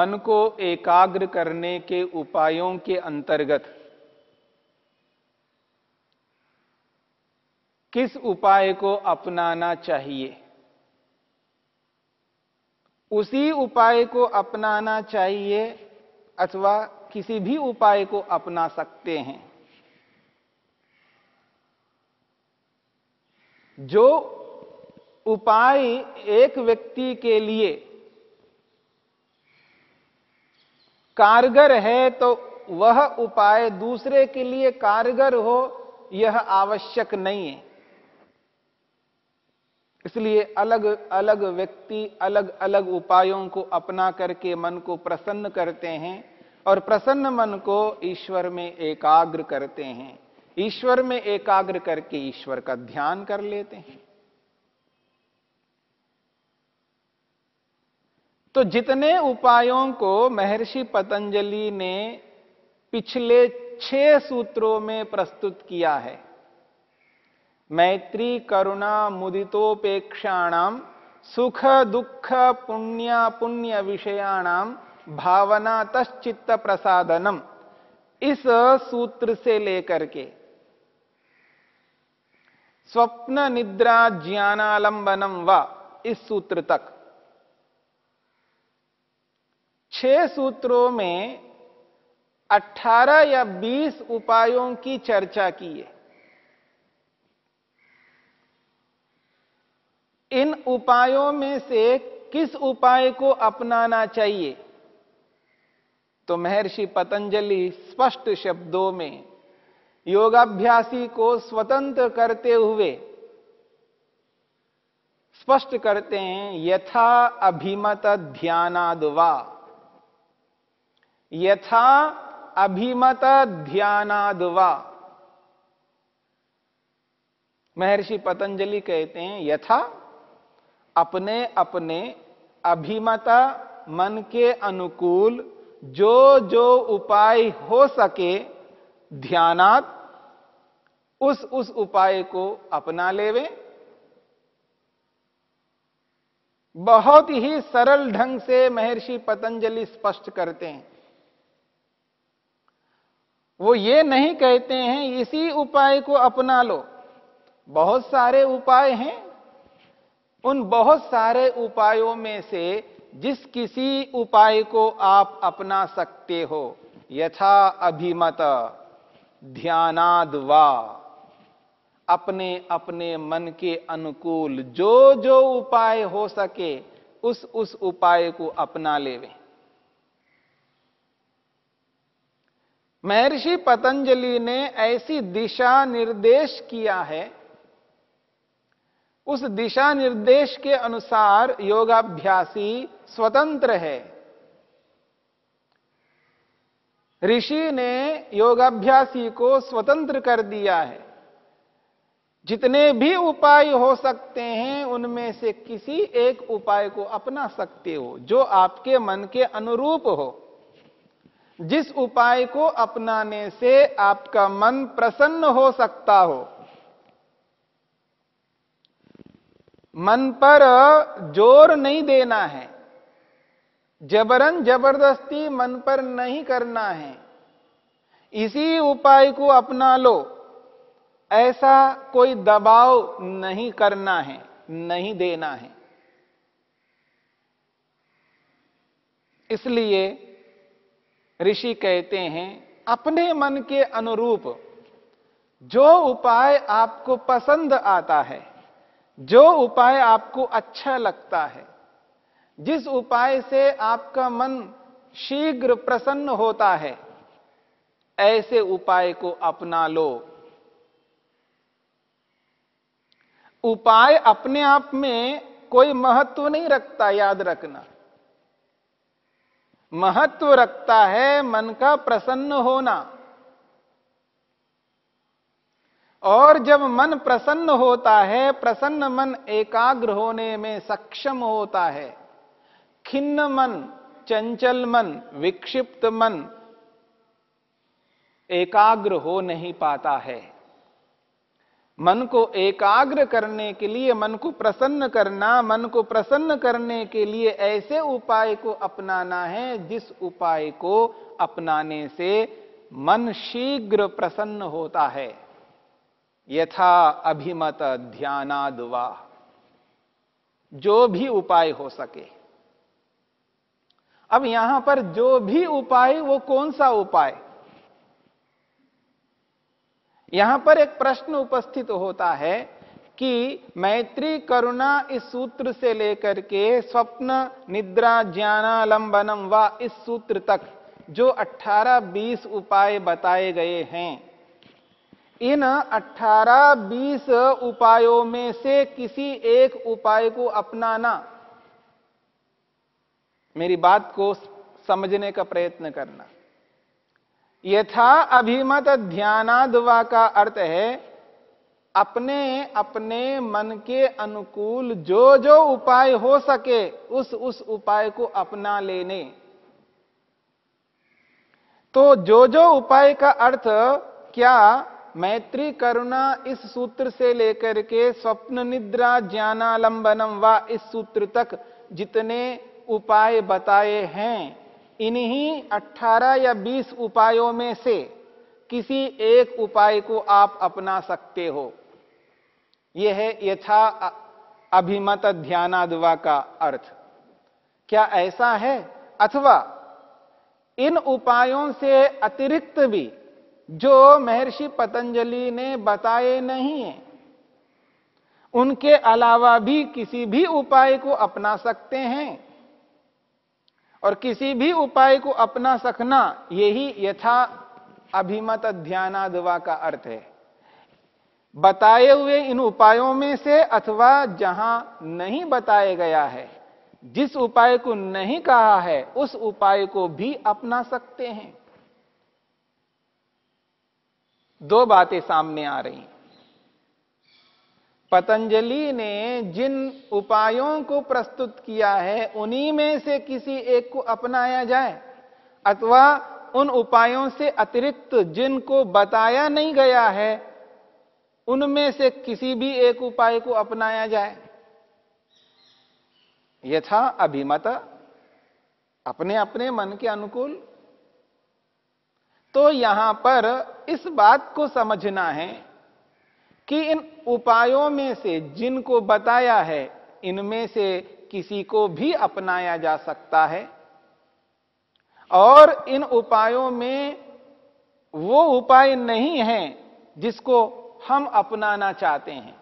मन को एकाग्र करने के उपायों के अंतर्गत किस उपाय को अपनाना चाहिए? उसी उपाय को अपनाना चाहिए अथवा किसी भी उपाय को अपना सकते हैं। जो उपाय एक व्यक्ति के लिए कारगर है तो वह उपाय दूसरे के लिए कारगर हो, यह आवश्यक नहीं है। इसलिए अलग अलग व्यक्ति अलग अलग उपायों को अपना करके मन को प्रसन्न करते हैं और प्रसन्न मन को ईश्वर में एकाग्र करते हैं। ईश्वर में एकाग्र करके ईश्वर का ध्यान कर लेते हैं। तो जितने उपायों को महर्षि पतंजलि ने पिछले छह सूत्रों में प्रस्तुत किया है, मैत्री, करुणा, मुदितोपेक्षाणाम, सुख, दुख, पुण्य पुण्य विषयाणाम, भावना, तश्चित्त प्रसादनम, इस सूत्र से लेकर के। स्वप्न, निद्रा, ज्ञानालंबनम व, इस सूत्र तक। छह सूत्रों में 18 या 20 उपायों की चर्चा की है। इन उपायों में से किस उपाय को अपनाना चाहिए? तो महर्षि पतंजलि स्पष्ट शब्दों में योगाभ्यासी को स्वतंत्र करते हुए स्पष्ट करते हैं, यथा अभिमत ध्यानादवा। यथा अभिमत ध्यानादवा। महर्षि पतंजलि कहते हैं, यथा अपने अपने अभिमता मन के अनुकूल जो जो उपाय हो सके ध्यानात, उस उस उपाय को अपना लेवे। बहुत ही सरल ढंग से महर्षि पतंजलि स्पष्ट करते हैं। वो ये नहीं कहते हैं, इसी उपाय को अपना लो। बहुत सारे उपाय हैं। उन बहुत सारे उपायों में से जिस किसी उपाय को आप अपना सकते हो, यथा अभिमत, ध्यानाद वा। अपने अपने मन के अनुकूल जो जो उपाय हो सके, उस उस उपाय को अपना लेवे। महर्षि पतंजलि ने ऐसी दिशा निर्देश किया है। उस दिशा निर्देश के अनुसार योगाभ्यासी स्वतंत्र है। ऋषि ने योगाभ्यासी को स्वतंत्र कर दिया है। जितने भी उपाय हो सकते हैं, उनमें से किसी एक उपाय को अपना सकते हो, जो आपके मन के अनुरूप हो। जिस उपाय को अपनाने से आपका मन प्रसन्न हो सकता हो। मन पर ज़ोर नहीं देना है। जबरन ज़बरदस्ती मन पर नहीं करना है। इसी उपाय को अपना लो। ऐसा कोई दबाव नहीं करना है, नहीं देना है। इसलिए ऋषि कहते हैं, अपने मन के अनुरूप जो उपाय आपको पसंद आता है, जो उपाय आपको अच्छा लगता है, जिस उपाय से आपका मन शीघ्र प्रसन्न होता है, ऐसे उपाय को अपना लो। उपाय अपने आप में कोई महत्व नहीं रखता, याद रखना। महत्व रखता है मन का प्रसन्न होना। और जब मन प्रसन्न होता है, प्रसन्न मन एकाग्र होने में सक्षम होता है। खिन्न मन, चंचल मन, विक्षिप्त मन एकाग्र हो नहीं पाता है। मन को एकाग्र करने के लिए, मन को प्रसन्न करना, मन को प्रसन्न करने के लिए ऐसे उपाय को अपनाना है, जिस उपाय को अपनाने से मन शीघ्र प्रसन्न होता है। यथा अभिमत ध्यानादवा। जो भी उपाय हो सके। अब यहाँ पर जो भी उपाय, वो कौन सा उपाय? यहाँ पर एक प्रश्न उपस्थित होता है कि मैत्री करुणा इस सूत्र से लेकर के स्वप्न, निद्रा, ज्ञानालंबनम व इस सूत्र तक जो 18-20 उपाय बताए गए हैं। इन 18-20 उपायों में से किसी एक उपाय को अपनाना मेरी बात को समझने का प्रयत्न करना। यथा अभिमत ध्यानादवा का अर्थ है, अपने अपने मन के अनुकूल जो जो उपाय हो सके, उस उस उपाय को अपना लेने। तो जो जो उपाय का अर्थ, क्या मैत्री करुणा इस सूत्र से लेकर के स्वप्न निद्रा ज्ञानालंबनम व इस सूत्र तक जितने उपाय बताए हैं इन्हीं 18 या 20 उपायों में से किसी एक उपाय को आप अपना सकते हो। यह है यथा अभिमत ध्यानादवा का अर्थ। क्या ऐसा है? अथवा इन उपायों से अतिरिक्त भी जो महर्षि पतंजलि ने बताए नहीं है, उनके अलावा भी किसी भी उपाय को अपना सकते हैं। और किसी भी उपाय को अपना सकना, यही यथा अभिमत ध्यानादवा का अर्थ है। बताए हुए इन उपायों में से अथवा जहाँ नहीं बताया गया है, जिस उपाय को नहीं कहा है, उस उपाय को भी अपना सकते हैं। दो बातें सामने आ रही पतंजलि ने जिन उपायों को प्रस्तुत किया है, उन्हीं में से किसी एक को अपनाया जाए, अथवा उन उपायों से अतिरिक्त जिनको बताया नहीं गया है, उनमें से किसी भी एक उपाय को अपनाया जाए। यथा अभिमत, अपने अपने मन के अनुकूल। तो यहाँ पर इस बात को समझना है कि इन उपायों में से जिनको बताया है, इनमें से किसी को भी अपनाया जा सकता है। और इन उपायों में वो उपाय नहीं है जिसको हम अपनाना चाहते हैं।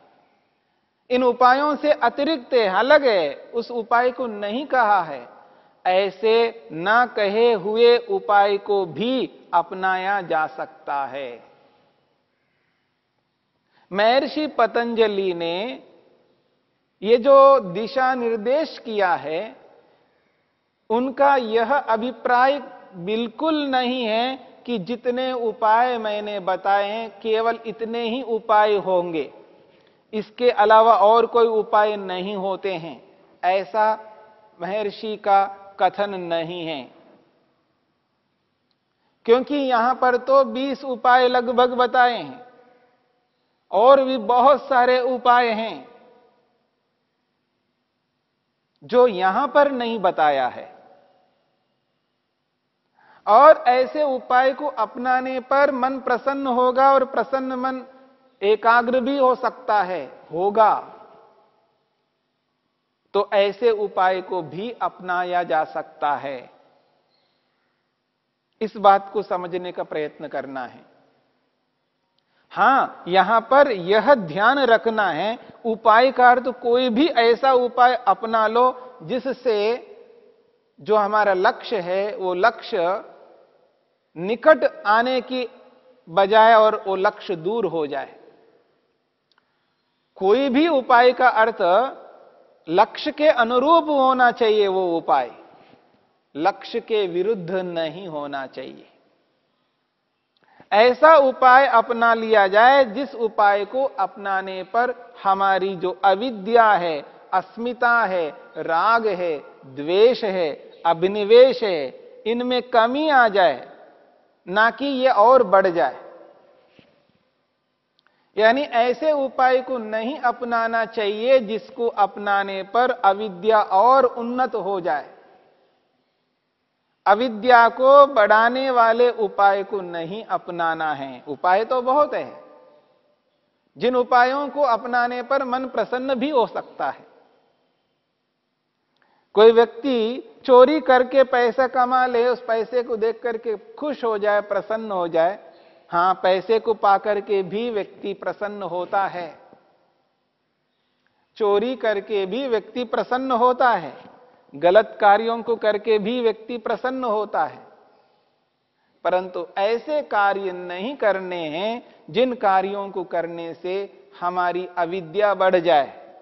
इन उपायों से अतिरिक्त अलग है, उस उपाय को नहीं कहा है। ऐसे ना कहे हुए उपाय को भी अपनाया जा सकता है। महर्षि पतंजलि ने ये जो दिशा निर्देश किया है, उनका यह अभिप्राय बिल्कुल नहीं है कि जितने उपाय मैंने बताए हैं, केवल इतने ही उपाय होंगे। इसके अलावा और कोई उपाय नहीं होते हैं। ऐसा महर्षि का कथन नहीं है। क्योंकि यहाँ पर तो 20 उपाय लगभग बताए हैं। और भी बहुत सारे उपाय हैं जो यहाँ पर नहीं बताया है। और ऐसे उपाय को अपनाने पर मन प्रसन्न होगा और प्रसन्न मन एकाग्र भी हो सकता है, होगा। तो ऐसे उपाय को भी अपनाया जा सकता है। इस बात को समझने का प्रयत्न करना है। हाँ, यहाँ पर यह ध्यान रखना है उपाय का अर्थ कोई भी ऐसा उपाय अपना लो, जिससे जो हमारा लक्ष्य है, वो लक्ष्य निकट आने की बजाय और वो लक्ष्य दूर हो जाए। कोई भी उपाय का अर्थ, लक्ष्य के अनुरूप होना चाहिए वो उपाय। लक्ष्य के विरुद्ध नहीं होना चाहिए। ऐसा उपाय अपना लिया जाए जिस उपाय को अपनाने पर हमारी जो अविद्या है, अस्मिता है, राग है, द्वेष है, अभिनिवेश है, इनमें कमी आ जाए, ना कि ये और बढ़ जाए। यानी ऐसे उपाय को नहीं अपनाना चाहिए जिसको अपनाने पर अविद्या और उन्नत हो जाए। अविद्या को बढ़ाने वाले उपाय को नहीं अपनाना है। उपाय तो बहुत है। जिन उपायों को अपनाने पर मन प्रसन्न भी हो सकता है। कोई व्यक्ति चोरी करके पैसा कमा ले, उस पैसे को देख करके खुश हो जाए, प्रसन्न हो जाए, हाँ, पैसे को पाकर के भी व्यक्ति प्रसन्न होता है। चोरी करके भी व्यक्ति प्रसन्न होता है। गलत कार्यों को करके भी व्यक्ति प्रसन्न होता है। परंतु ऐसे कार्य नहीं करने हैं जिन कार्यों को करने से हमारी अविद्या बढ़ जाए।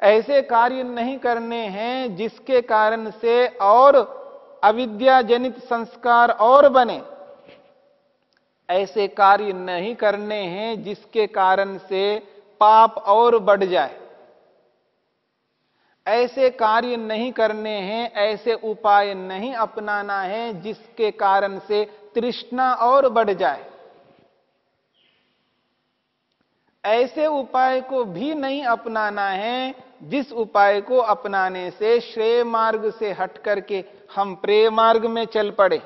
ऐसे कार्य नहीं करने हैं जिसके कारण से और अविद्या जनित संस्कार और बने। ऐसे कार्य नहीं करने हैं जिसके कारण से पाप और बढ़ जाए। ऐसे कार्य नहीं करने हैं, ऐसे उपाय नहीं अपनाना है जिसके कारण से तृष्णा और बढ़ जाए। ऐसे उपाय को भी नहीं अपनाना है, जिस उपाय को अपनाने से श्रेय मार्ग से हट करके हम प्रेय मार्ग में चल पड़े।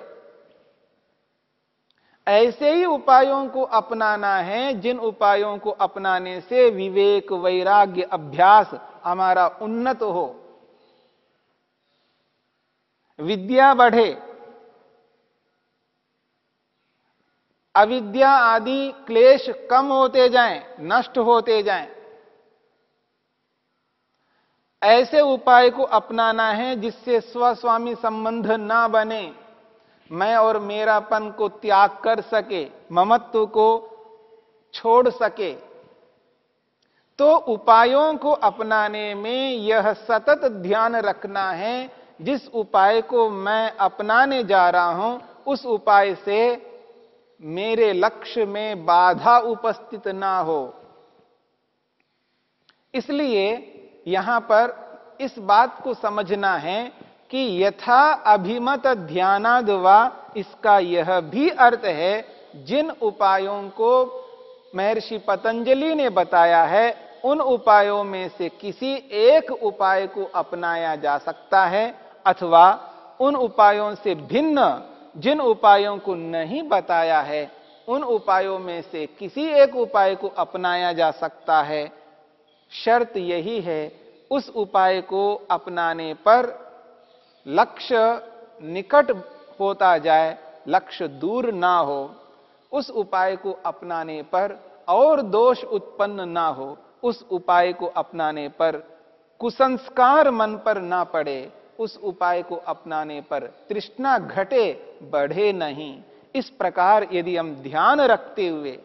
ऐसे ही उपायों को अपनाना है जिन उपायों को अपनाने से विवेक वैराग्य अभ्यास हमारा उन्नत हो। विद्या बढ़े। अविद्या आदि क्लेश कम होते जाएँ, नष्ट होते जाएँ। ऐसे उपाय को अपनाना है जिससे स्वस्वामी संबंध ना बने। मैं और मेरापन को त्याग कर सके, ममत्व को छोड़ सके। तो उपायों को अपनाने में यह सतत ध्यान रखना है। जिस उपाय को मैं अपनाने जा रहा हूँ, उस उपाय से मेरे लक्ष्य में बाधा उपस्थित ना हो। इसलिए यहाँ पर इस बात को समझना है कि यथा अभिमत ध्यानाद वा, इसका यह भी अर्थ है, जिन उपायों को महर्षि पतंजलि ने बताया है, उन उपायों में से किसी एक उपाय को अपनाया जा सकता है, अथवा उन उपायों से भिन्न जिन उपायों को नहीं बताया है, उन उपायों में से किसी एक उपाय को अपनाया जा सकता है। शर्त यही है, उस उपाय को अपनाने पर लक्ष्य निकट होता जाए, लक्ष्य दूर ना हो, उस उपाय को अपनाने पर और दोष उत्पन्न ना हो, उस उपाय को अपनाने पर कुसंस्कार मन पर ना पड़े, उस उपाय को अपनाने पर तृष्णा घटे, बढ़े नहीं। इस प्रकार यदि हम ध्यान रखते हुए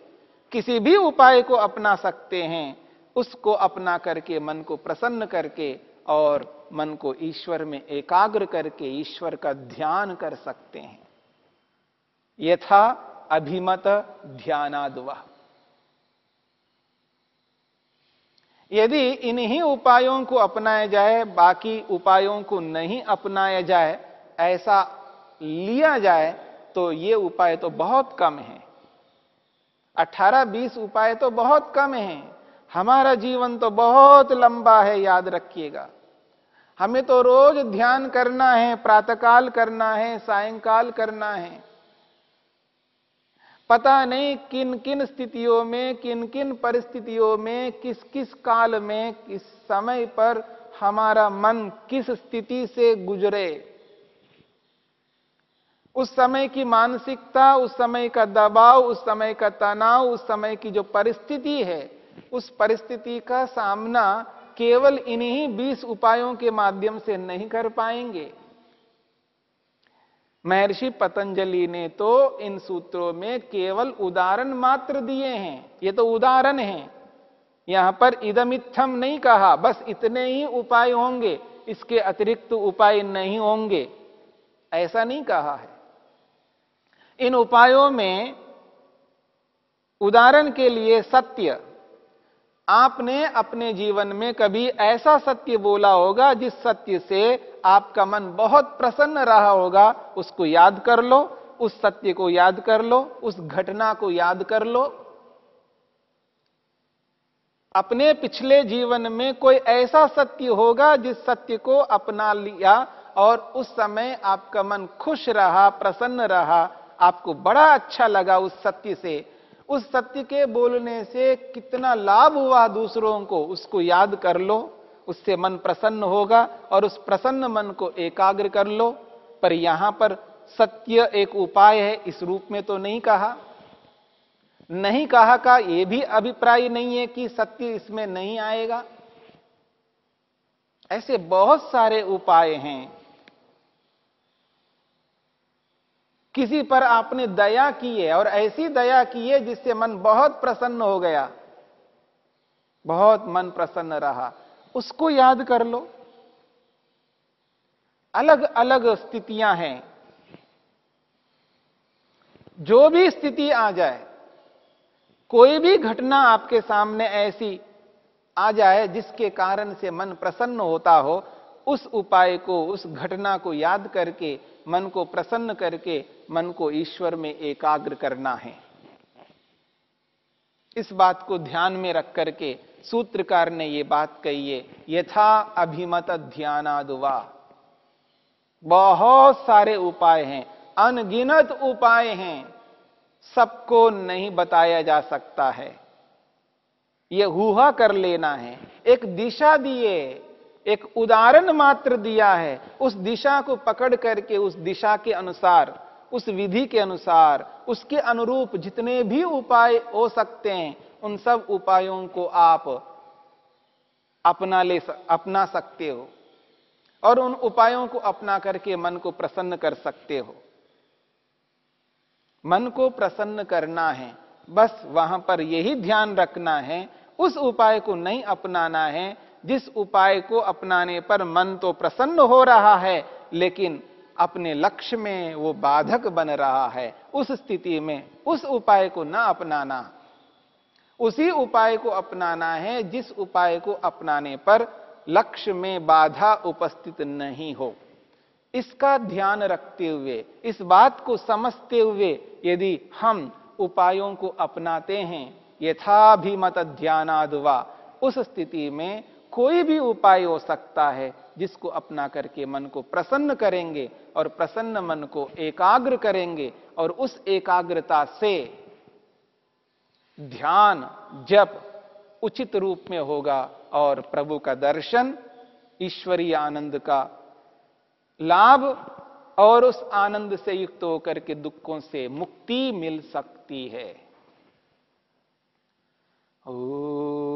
किसी भी उपाय को अपना सकते हैं, उसको अपना करके, मन को प्रसन्न करके और मन को ईश्वर में एकाग्र करके ईश्वर का ध्यान कर सकते हैं। यथा अभिमत ध्यानादवा। यदि इन्हीं उपायों को अपनाया जाए, बाकी उपायों को नहीं अपनाया जाए, ऐसा लिया जाए तो ये उपाय तो बहुत कम है। 18-20 उपाय तो बहुत कम है। हमारा जीवन तो बहुत लंबा है, याद रखिएगा। हमें तो रोज ध्यान करना है, प्रातकाल करना है, सायंकाल करना है। पता नहीं किन किन स्थितियों में किन किन परिस्थितियों में किस किस काल में, किस समय पर हमारा मन किस स्थिति से गुजरे। उस समय की मानसिकता, उस समय का दबाव, उस समय का तनाव, उस समय की जो परिस्थिति है, उस परिस्थिति का सामना केवल इन्हीं बीस उपायों के माध्यम से नहीं कर पाएँगे। महर्षि पतंजलि ने तो इन सूत्रों में केवल उदाहरण मात्र दिए हैं। ये तो उदाहरण है। यहाँ पर इदम इदमित्थम नहीं कहा, बस इतने ही उपाय होंगे। इसके अतिरिक्त उपाय नहीं होंगे। ऐसा नहीं कहा है। इन उपायों में उदाहरण के लिए सत्य आपने अपने जीवन में कभी ऐसा सत्य बोला होगा जिस सत्य से आपका मन बहुत प्रसन्न रहा होगा, उसको याद कर लो, उस सत्य को याद कर लो, उस घटना को याद कर लो। अपने पिछले जीवन में कोई ऐसा सत्य होगा जिस सत्य को अपना लिया और उस समय आपका मन खुश रहा, प्रसन्न रहा, आपको बड़ा अच्छा लगा उस सत्य से। उस सत्य के बोलने से कितना लाभ हुआ दूसरों को, उसको याद कर लो, उससे मन प्रसन्न होगा और उस प्रसन्न मन को एकाग्र कर लो। पर यहाँ पर सत्य एक उपाय है, इस रूप में तो नहीं कहा। नहीं कहा का यह भी अभिप्राय नहीं है कि सत्य इसमें नहीं आएगा। ऐसे बहुत सारे उपाय हैं किसी पर आपने दया की है और ऐसी दया की है जिससे मन बहुत प्रसन्न हो गया। बहुत मन प्रसन्न रहा। उसको याद कर लो। अलग अलग स्थितियाँ हैं। जो भी स्थिति आ जाए, कोई भी घटना आपके सामने ऐसी आ जाए जिसके कारण से मन प्रसन्न होता हो, उस उपाय को, उस घटना को याद करके मन को प्रसन्न करके मन को ईश्वर में एकाग्र करना है। इस बात को ध्यान में रख करके सूत्रकार ने यह बात कही है, यथा अभिमत ध्यानादुवा बहुत सारे उपाय हैं, अनगिनत उपाय हैं, सबको नहीं बताया जा सकता है। यह हुआ कर लेना है। एक दिशा दिए एक उदाहरण मात्र दिया है। उस दिशा को पकड़ करके, उस दिशा के अनुसार, उस विधि के अनुसार, उसके अनुरूप जितने भी उपाय हो सकते हैं, उन सब उपायों को आप अपना ले अपना सकते हो और उन उपायों को अपना करके मन को प्रसन्न कर सकते हो। मन को प्रसन्न करना है, बस वहाँ पर यही ध्यान रखना है, उस उपाय को नहीं अपनाना है जिस उपाय को अपनाने पर मन तो प्रसन्न हो रहा है, लेकिन अपने लक्ष्य में वो बाधक बन रहा है। उस स्थिति में उस उपाय को ना अपनाना। उसी उपाय को अपनाना है जिस उपाय को अपनाने पर लक्ष्य में बाधा उपस्थित नहीं हो। इसका ध्यान रखते हुए, इस बात को समझते हुए यदि हम उपायों को अपनाते हैं, यथाभिमत ध्यानादवा, उस स्थिति में कोई भी उपाय हो सकता है जिसको अपना करके मन को प्रसन्न करेंगे और प्रसन्न मन को एकाग्र करेंगे और उस एकाग्रता से ध्यान जब उचित रूप में होगा और प्रभु का दर्शन, ईश्वरीय आनंद का लाभ और उस आनंद से युक्त होकर के दुखों से मुक्ति मिल सकती है। ओ